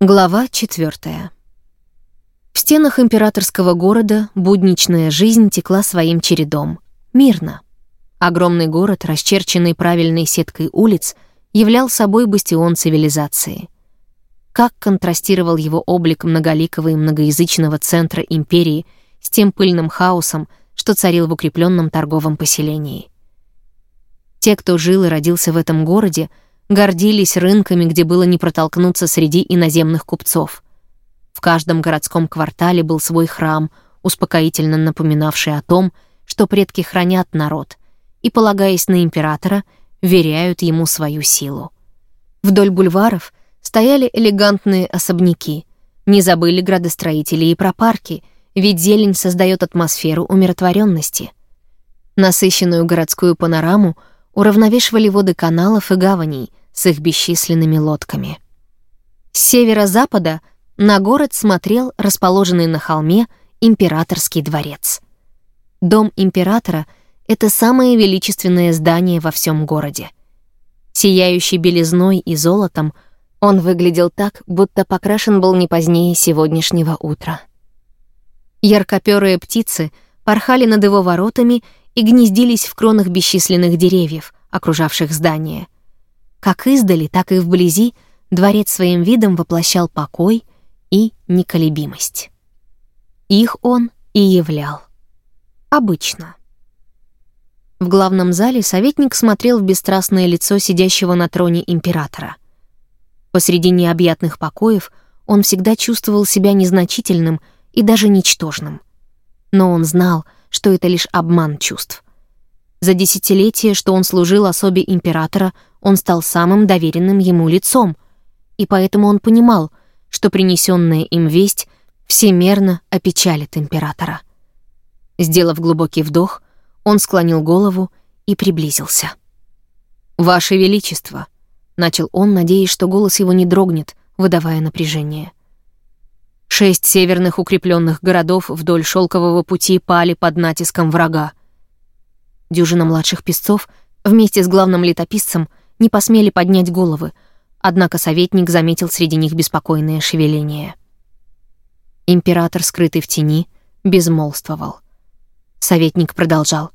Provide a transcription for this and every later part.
Глава четвертая. В стенах императорского города будничная жизнь текла своим чередом. Мирно. Огромный город, расчерченный правильной сеткой улиц, являл собой бастион цивилизации. Как контрастировал его облик многоликого и многоязычного центра империи с тем пыльным хаосом, что царил в укрепленном торговом поселении. Те, кто жил и родился в этом городе, гордились рынками, где было не протолкнуться среди иноземных купцов. В каждом городском квартале был свой храм, успокоительно напоминавший о том, что предки хранят народ и, полагаясь на императора, веряют ему свою силу. Вдоль бульваров стояли элегантные особняки. Не забыли градостроители и про парки, ведь зелень создает атмосферу умиротворенности. Насыщенную городскую панораму уравновешивали воды каналов и гаваней, с их бесчисленными лодками. С северо-запада на город смотрел расположенный на холме императорский дворец. Дом императора — это самое величественное здание во всем городе. Сияющий белизной и золотом, он выглядел так, будто покрашен был не позднее сегодняшнего утра. Яркоперые птицы порхали над его воротами и гнездились в кронах бесчисленных деревьев, окружавших здание — как издали, так и вблизи дворец своим видом воплощал покой и неколебимость. Их он и являл. Обычно. В главном зале советник смотрел в бесстрастное лицо сидящего на троне императора. Посреди необъятных покоев он всегда чувствовал себя незначительным и даже ничтожным. Но он знал, что это лишь обман чувств. За десятилетия, что он служил особе императора, он стал самым доверенным ему лицом, и поэтому он понимал, что принесенная им весть всемерно опечалит императора. Сделав глубокий вдох, он склонил голову и приблизился. «Ваше Величество!» — начал он, надеясь, что голос его не дрогнет, выдавая напряжение. Шесть северных укрепленных городов вдоль шелкового пути пали под натиском врага. Дюжина младших песцов вместе с главным летописцем не посмели поднять головы, однако советник заметил среди них беспокойное шевеление. Император, скрытый в тени, безмолвствовал. Советник продолжал.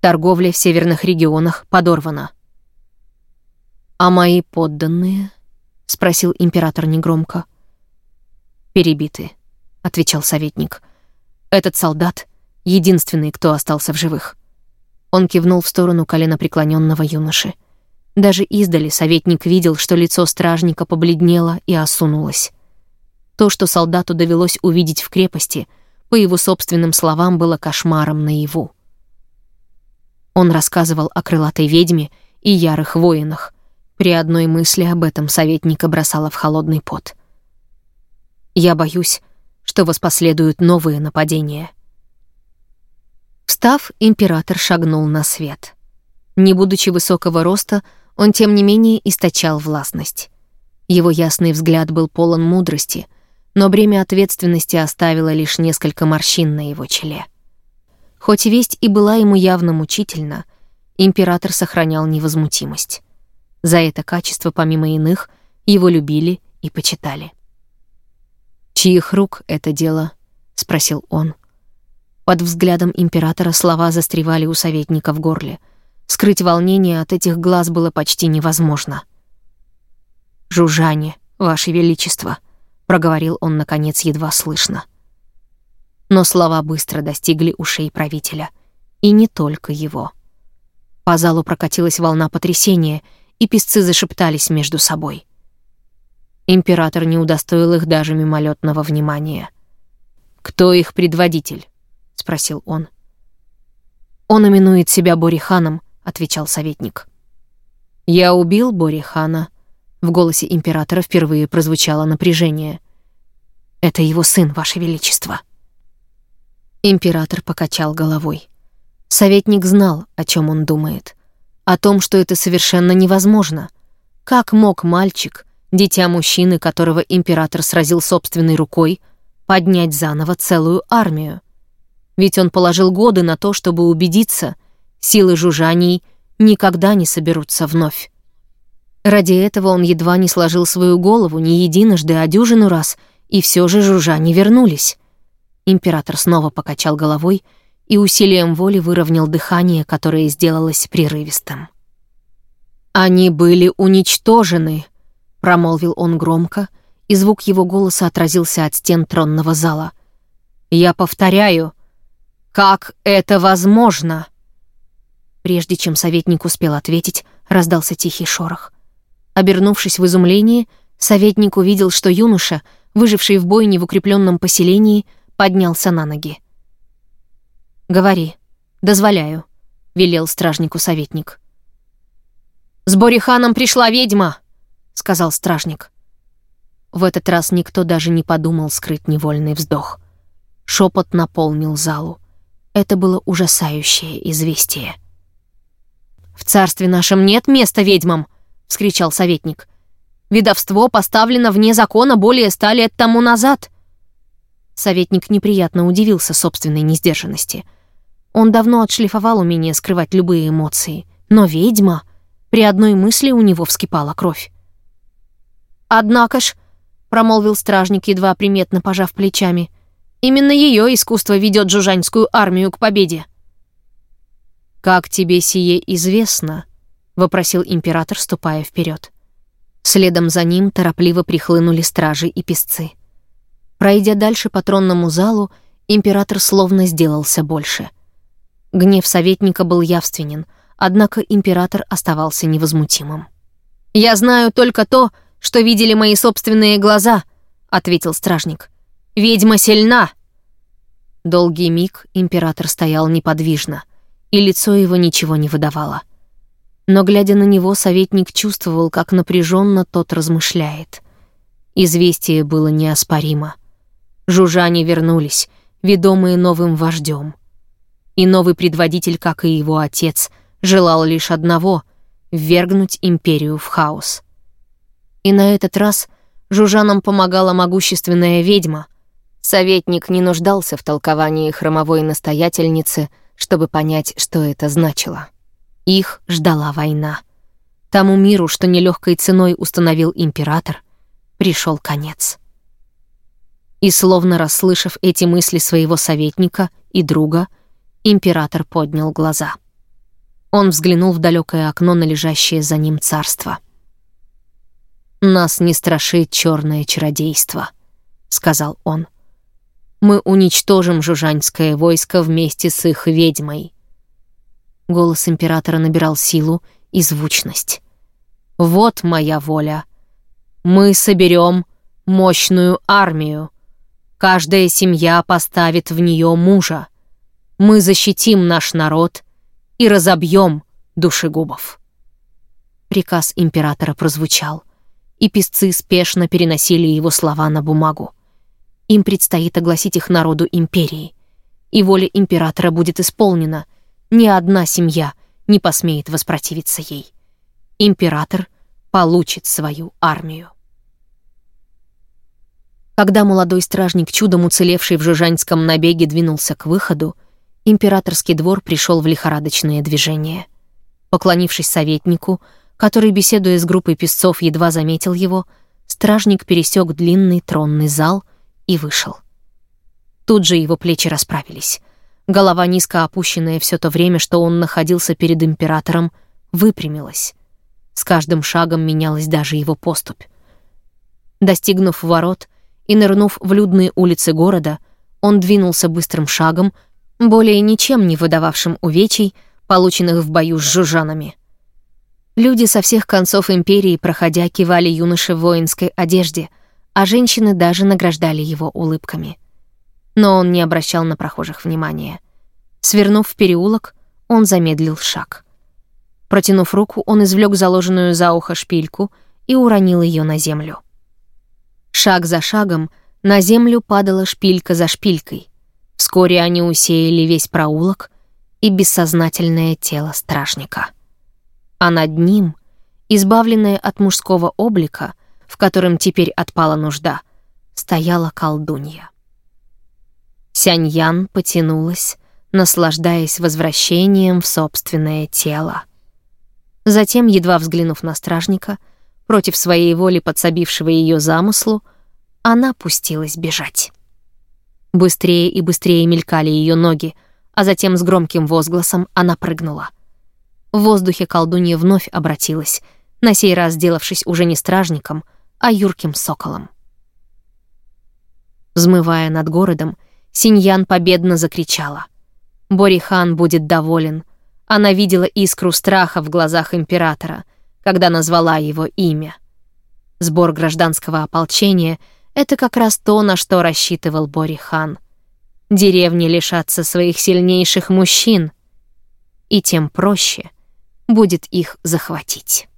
Торговля в северных регионах подорвана. «А мои подданные?» — спросил император негромко. «Перебиты», — отвечал советник. «Этот солдат — единственный, кто остался в живых». Он кивнул в сторону коленопреклоненного юноши. Даже издали советник видел, что лицо стражника побледнело и осунулось. То, что солдату довелось увидеть в крепости, по его собственным словам, было кошмаром наяву. Он рассказывал о крылатой ведьме и ярых воинах. При одной мысли об этом советника бросала в холодный пот. «Я боюсь, что воспоследуют новые нападения», Встав, император шагнул на свет. Не будучи высокого роста, он, тем не менее, источал властность. Его ясный взгляд был полон мудрости, но бремя ответственности оставило лишь несколько морщин на его челе. Хоть весть и была ему явно мучительна, император сохранял невозмутимость. За это качество, помимо иных, его любили и почитали. «Чьих рук это дело?» — спросил он. — под взглядом императора слова застревали у советника в горле. Скрыть волнение от этих глаз было почти невозможно. «Жужжание, Ваше Величество», — проговорил он, наконец, едва слышно. Но слова быстро достигли ушей правителя. И не только его. По залу прокатилась волна потрясения, и песцы зашептались между собой. Император не удостоил их даже мимолетного внимания. «Кто их предводитель?» — спросил он. «Он именует себя Бориханом», — отвечал советник. «Я убил Борихана». В голосе императора впервые прозвучало напряжение. «Это его сын, Ваше Величество». Император покачал головой. Советник знал, о чем он думает. О том, что это совершенно невозможно. Как мог мальчик, дитя мужчины, которого император сразил собственной рукой, поднять заново целую армию? ведь он положил годы на то, чтобы убедиться, силы жужжаний никогда не соберутся вновь. Ради этого он едва не сложил свою голову не единожды, а дюжину раз, и все же жужжа не вернулись. Император снова покачал головой и усилием воли выровнял дыхание, которое сделалось прерывистым. «Они были уничтожены», — промолвил он громко, и звук его голоса отразился от стен тронного зала. «Я повторяю, как это возможно?» Прежде чем советник успел ответить, раздался тихий шорох. Обернувшись в изумлении, советник увидел, что юноша, выживший в бойне в укрепленном поселении, поднялся на ноги. «Говори. Дозволяю», — велел стражнику советник. «С Бориханом пришла ведьма», — сказал стражник. В этот раз никто даже не подумал скрыть невольный вздох. Шепот наполнил залу. Это было ужасающее известие. «В царстве нашем нет места ведьмам», — вскричал советник. «Ведовство поставлено вне закона более ста лет тому назад». Советник неприятно удивился собственной несдержанности. Он давно отшлифовал умение скрывать любые эмоции. Но ведьма... При одной мысли у него вскипала кровь. «Однако ж», — промолвил стражник, едва приметно пожав плечами, «именно ее искусство ведет жужанскую армию к победе». «Как тебе сие известно?» — вопросил император, ступая вперед. Следом за ним торопливо прихлынули стражи и песцы. Пройдя дальше по тронному залу, император словно сделался больше. Гнев советника был явственен, однако император оставался невозмутимым. «Я знаю только то, что видели мои собственные глаза», — ответил стражник. «Ведьма сильна!» Долгий миг император стоял неподвижно, и лицо его ничего не выдавало — но, глядя на него, советник чувствовал, как напряженно тот размышляет. Известие было неоспоримо. Жужжане вернулись, ведомые новым вождем. И новый предводитель, как и его отец, желал лишь одного — ввергнуть империю в хаос. И на этот раз жужжанам помогала могущественная ведьма. Советник не нуждался в толковании хромовой настоятельницы, чтобы понять, что это значило. Их ждала война. Тому миру, что нелегкой ценой установил император, пришел конец. И словно расслышав эти мысли своего советника и друга, император поднял глаза. Он взглянул в далекое окно на лежащее за ним царство. «Нас не страшит черное чародейство», — сказал он. «Мы уничтожим жужанское войско вместе с их ведьмой. Голос императора набирал силу и звучность. «Вот моя воля. Мы соберем мощную армию. Каждая семья поставит в нее мужа. Мы защитим наш народ и разобьем душегубов». Приказ императора прозвучал, и писцы спешно переносили его слова на бумагу. Им предстоит огласить их народу империи, и воля императора будет исполнена — ни одна семья не посмеет воспротивиться ей. Император получит свою армию. Когда молодой стражник, чудом уцелевший в Жужанском набеге, двинулся к выходу, императорский двор пришел в лихорадочное движение. Поклонившись советнику, который, беседуя с группой песцов, едва заметил его, стражник пересек длинный тронный зал и вышел. Тут же его плечи расправились. Голова, низко опущенная все то время, что он находился перед императором, выпрямилась. С каждым шагом менялась даже его поступь. Достигнув ворот и нырнув в людные улицы города, он двинулся быстрым шагом, более ничем не выдававшим увечий, полученных в бою с жужжанами. Люди со всех концов империи, проходя, кивали юноше в воинской одежде, а женщины даже награждали его улыбками — но он не обращал на прохожих внимания. Свернув в переулок, он замедлил шаг. Протянув руку, он извлек заложенную за ухо шпильку и уронил ее на землю. Шаг за шагом на землю падала шпилька за шпилькой. Вскоре они усеяли весь проулок и бессознательное тело стражника. А над ним, избавленное от мужского облика, в котором теперь отпала нужда, стояла колдунья. Сяньян потянулась, наслаждаясь возвращением в собственное тело. Затем, едва взглянув на стражника, Против своей воли подсобившего ее замыслу, она пустилась бежать. Быстрее и быстрее мелькали ее ноги, а затем с громким возгласом она прыгнула. В воздухе колдунья вновь обратилась, на сей раз сделавшись уже не стражником, а юрким соколом. Взмывая над городом, Синьян победно закричала. Борихан будет доволен. Она видела искру страха в глазах императора, когда назвала его имя. Сбор гражданского ополчения — это как раз то, на что рассчитывал Борихан. Деревни лишатся своих сильнейших мужчин, и тем проще будет их захватить.